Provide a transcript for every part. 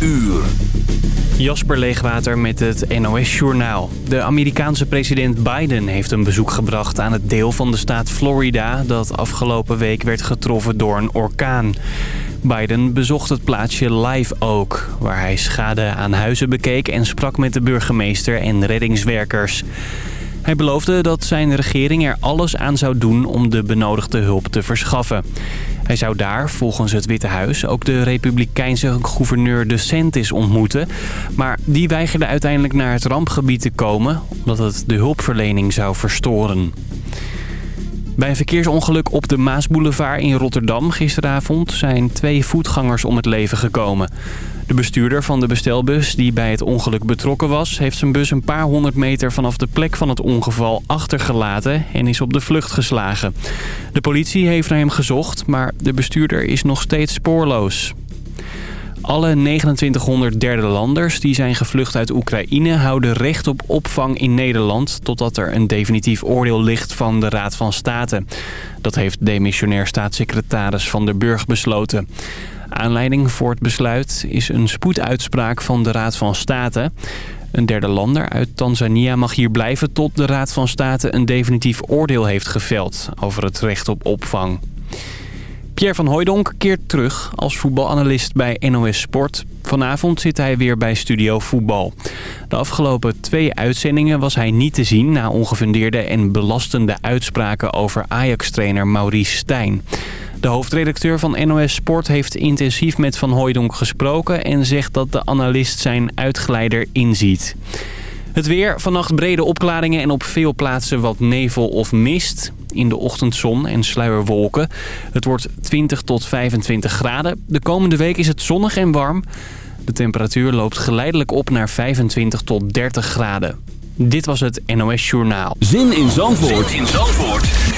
uur. Jasper Leegwater met het NOS-journaal. De Amerikaanse president Biden heeft een bezoek gebracht aan het deel van de staat Florida... dat afgelopen week werd getroffen door een orkaan. Biden bezocht het plaatsje Live Oak, waar hij schade aan huizen bekeek... en sprak met de burgemeester en reddingswerkers. Hij beloofde dat zijn regering er alles aan zou doen om de benodigde hulp te verschaffen. Hij zou daar, volgens het Witte Huis, ook de republikeinse gouverneur DeSantis ontmoeten. Maar die weigerde uiteindelijk naar het rampgebied te komen, omdat het de hulpverlening zou verstoren. Bij een verkeersongeluk op de Maasboulevard in Rotterdam gisteravond zijn twee voetgangers om het leven gekomen. De bestuurder van de bestelbus die bij het ongeluk betrokken was... heeft zijn bus een paar honderd meter vanaf de plek van het ongeval achtergelaten... en is op de vlucht geslagen. De politie heeft naar hem gezocht, maar de bestuurder is nog steeds spoorloos. Alle 2900 derde landers die zijn gevlucht uit Oekraïne houden recht op opvang in Nederland... totdat er een definitief oordeel ligt van de Raad van State. Dat heeft demissionair staatssecretaris Van der Burg besloten. Aanleiding voor het besluit is een spoeduitspraak van de Raad van State. Een derde lander uit Tanzania mag hier blijven tot de Raad van State een definitief oordeel heeft geveld over het recht op opvang. Pierre van Hooijdonk keert terug als voetbalanalist bij NOS Sport. Vanavond zit hij weer bij Studio Voetbal. De afgelopen twee uitzendingen was hij niet te zien... na ongefundeerde en belastende uitspraken over Ajax-trainer Maurice Stijn. De hoofdredacteur van NOS Sport heeft intensief met Van Hooijdonk gesproken... en zegt dat de analist zijn uitgeleider inziet. Het weer, vannacht brede opklaringen en op veel plaatsen wat nevel of mist. In de ochtendzon en sluierwolken. Het wordt 20 tot 25 graden. De komende week is het zonnig en warm. De temperatuur loopt geleidelijk op naar 25 tot 30 graden. Dit was het NOS Journaal. Zin in Zandvoort, zin in Zandvoort.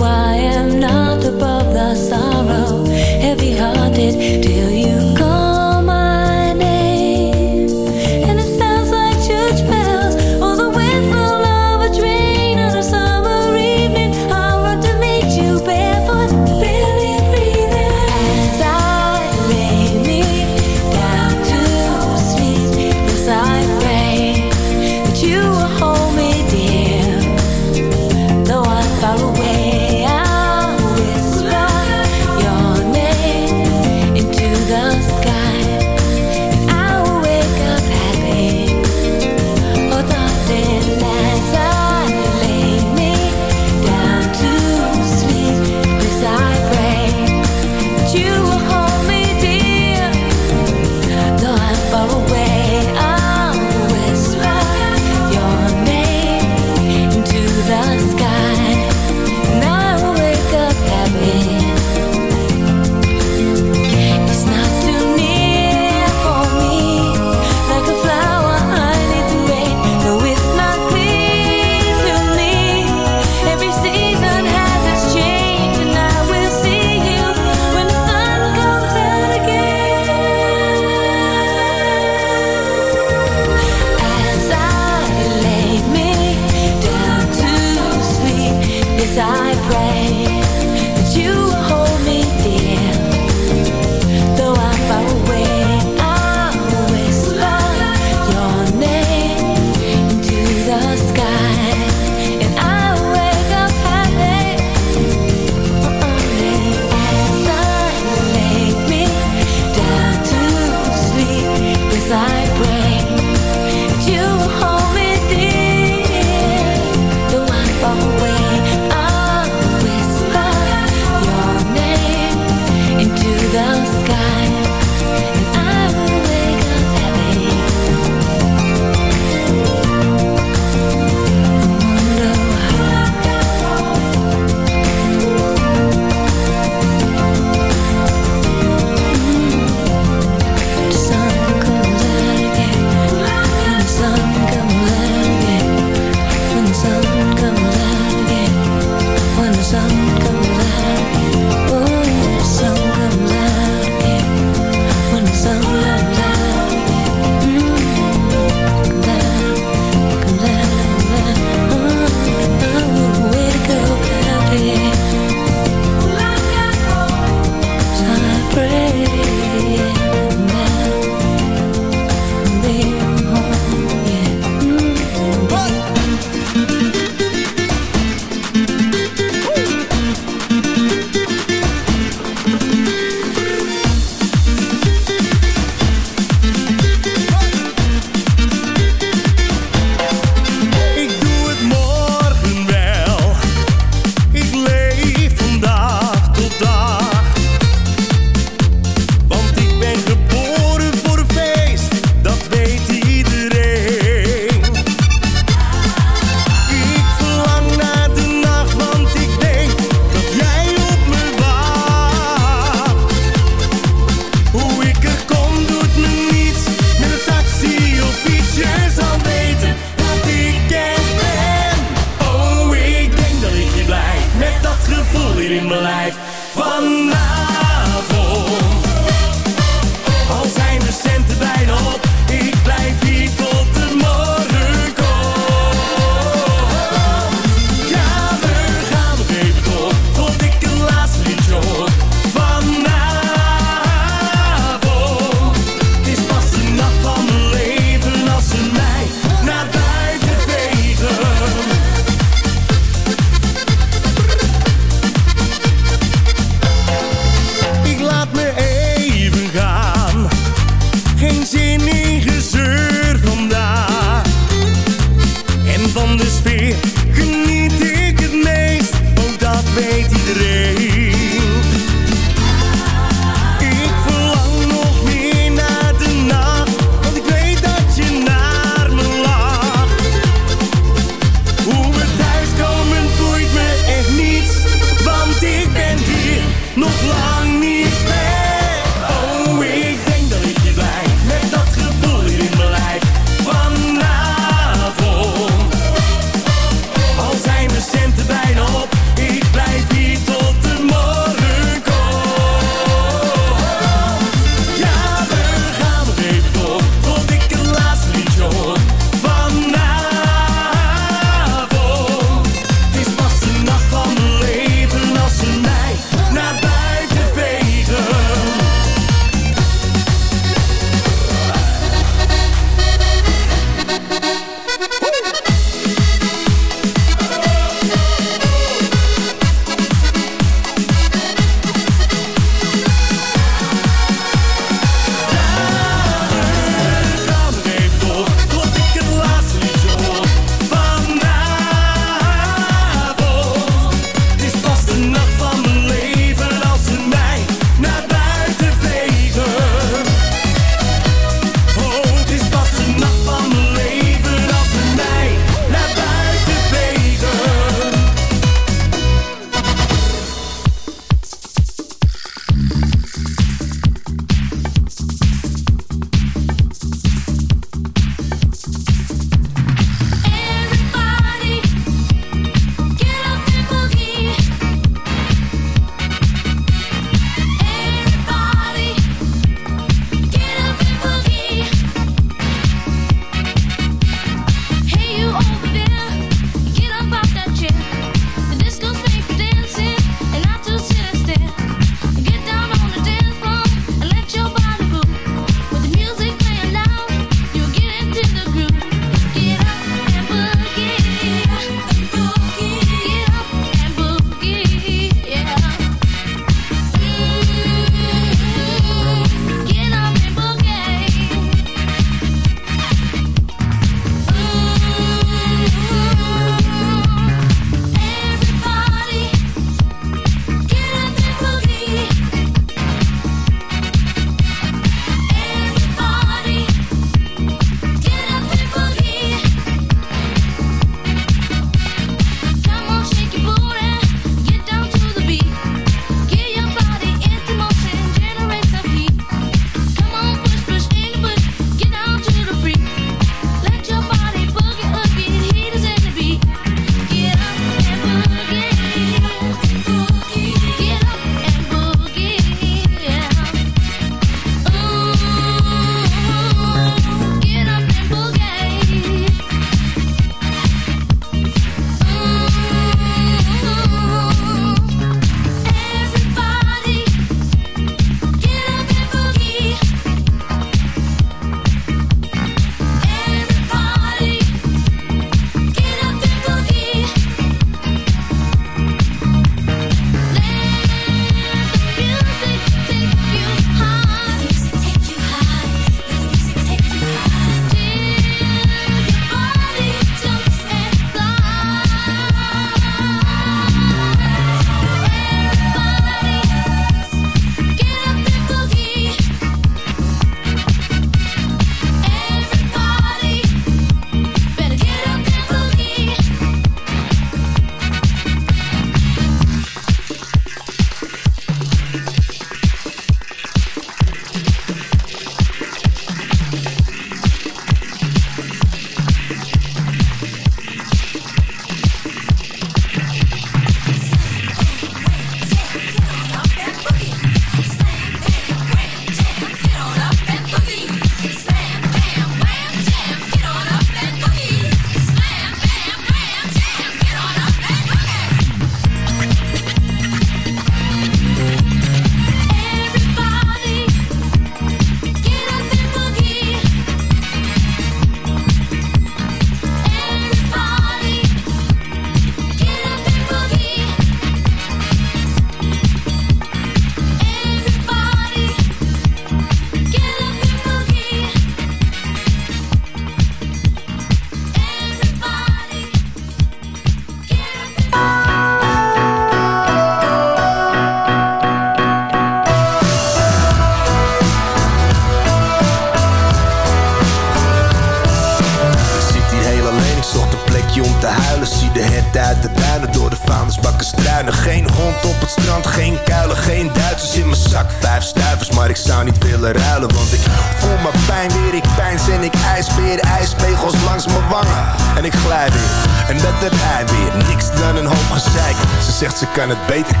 Het beter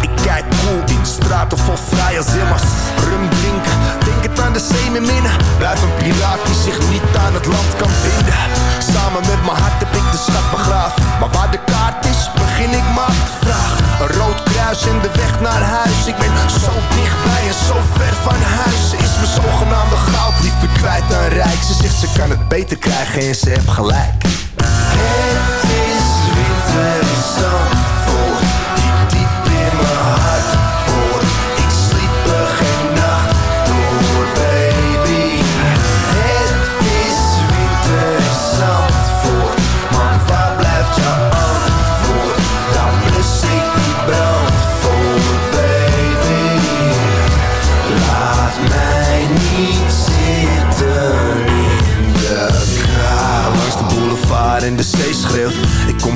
Ik kijk cool in straten vol vrije zimmers. Rum drinken, denk het aan de zee met minnen. Blijf een piraat die zich niet aan het land kan binden. Samen met mijn hart heb ik de schat begraven. Maar waar de kaart is, begin ik me af te vragen. Een rood kruis in de weg naar huis. Ik ben zo dichtbij en zo ver van huis. Ze is mijn zogenaamde goud liever kwijt dan rijk. Ze zegt ze kan het beter krijgen en ze heeft gelijk.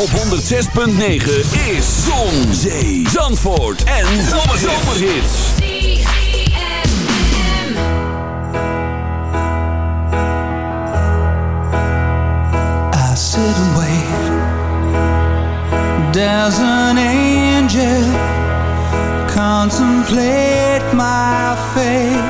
op 106.9 is Zon, Zee, Zandvoort en Zomerhits. I sit and wait. There's an angel contemplate my fate.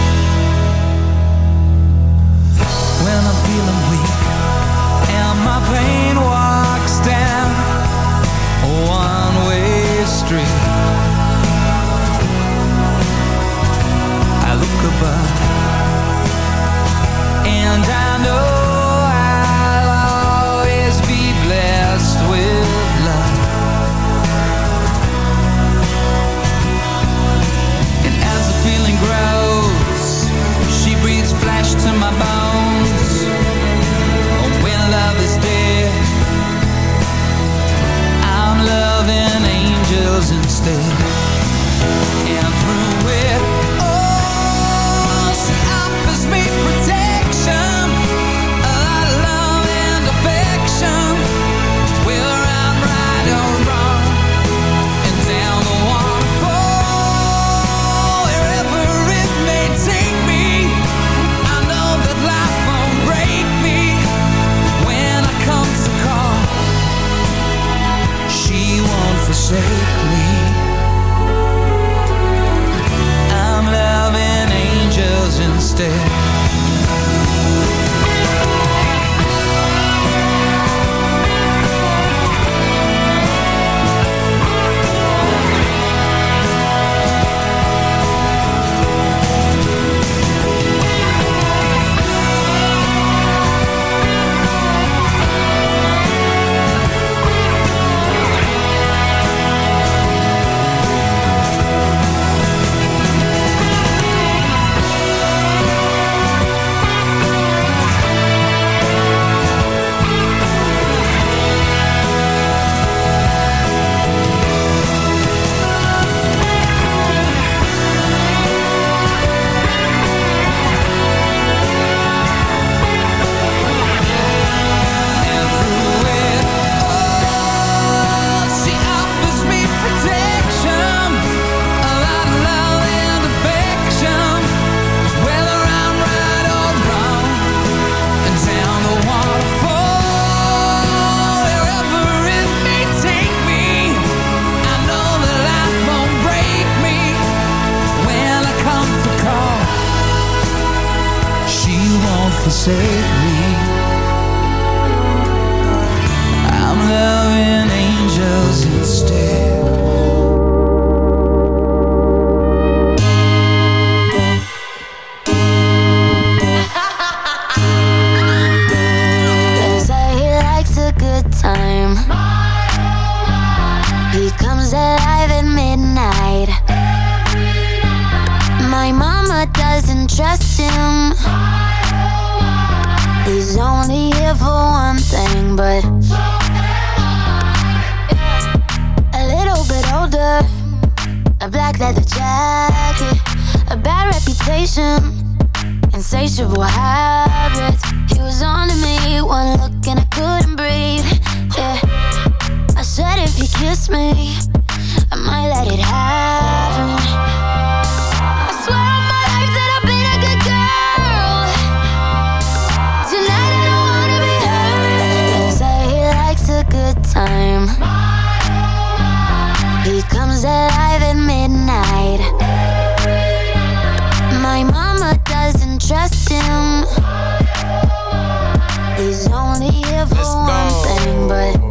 is only here for one thing, but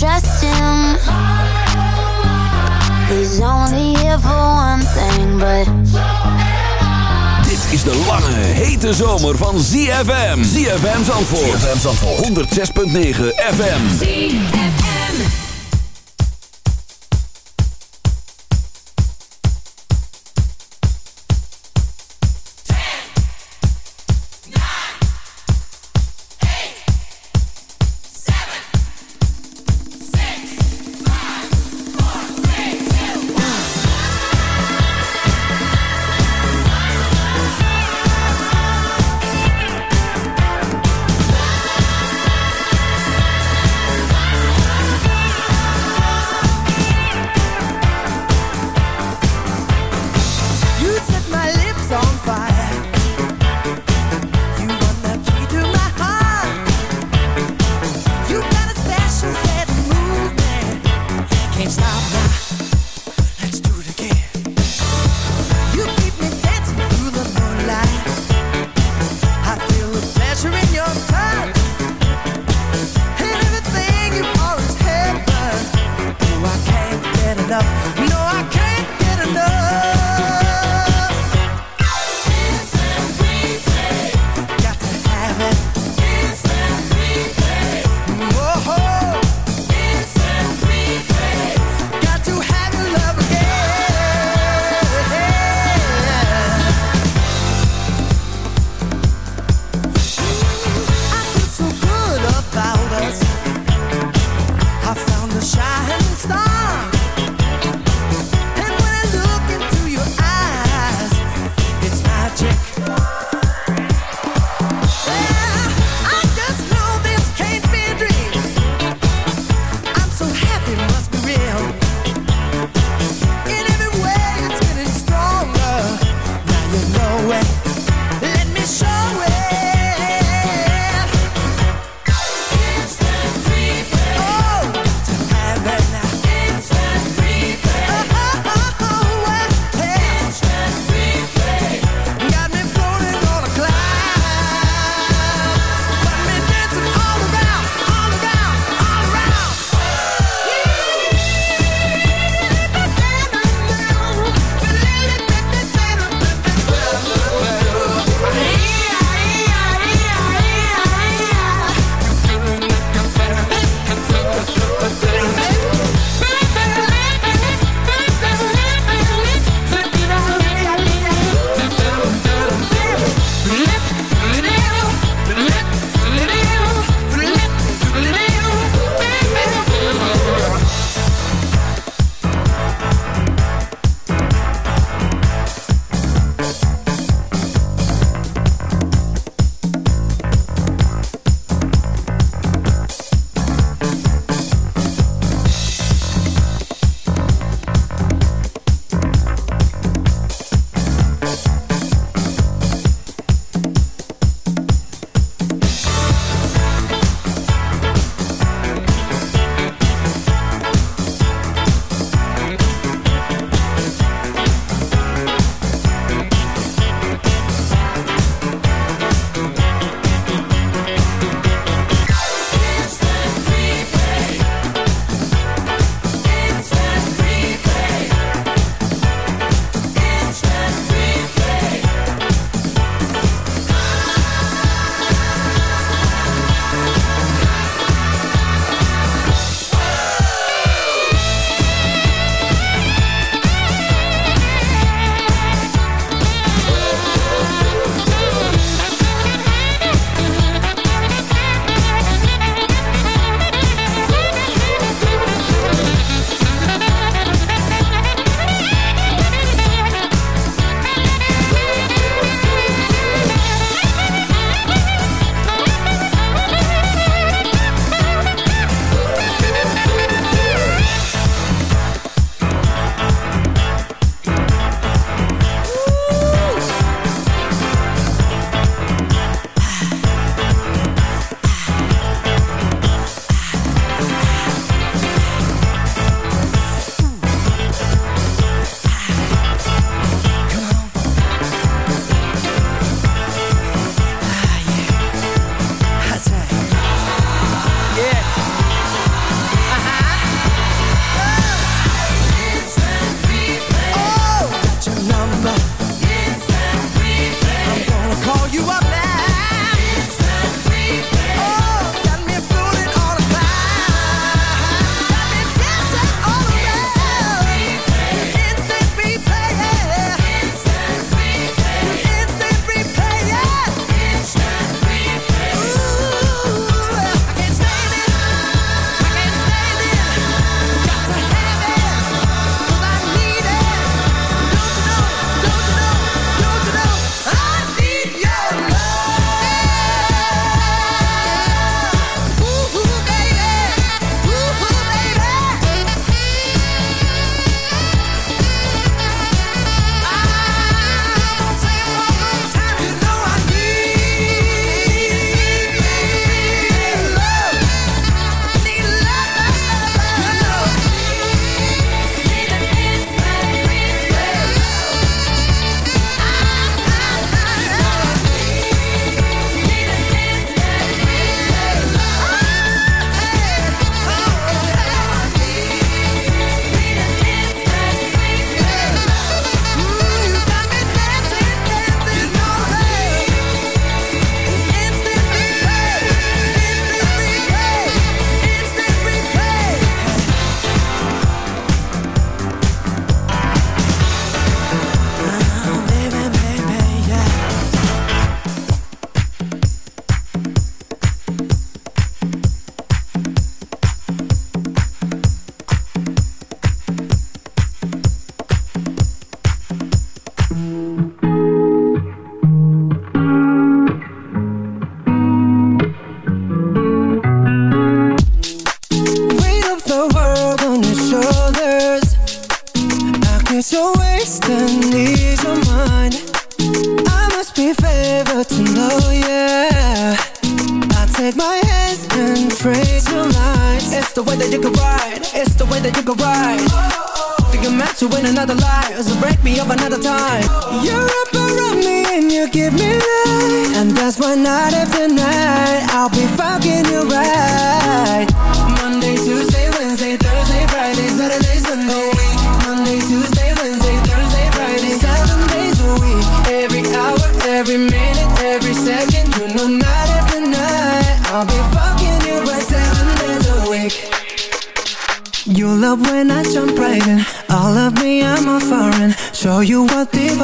Trust him. He's only here for one thing, but. Dit is de lange, hete zomer van ZFM. ZFM Zandvoort. ZFM Zandvoort. 106.9 FM. ZFM.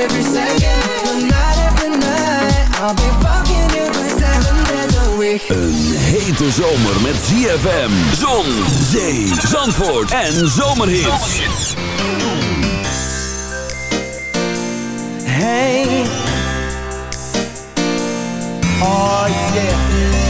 every second, know, night after night. I'll be fucking you right seven days a week. Een hete zomer met ZFM, zon, zee, zandvoort en zomerhits. Hey. Oh yeah.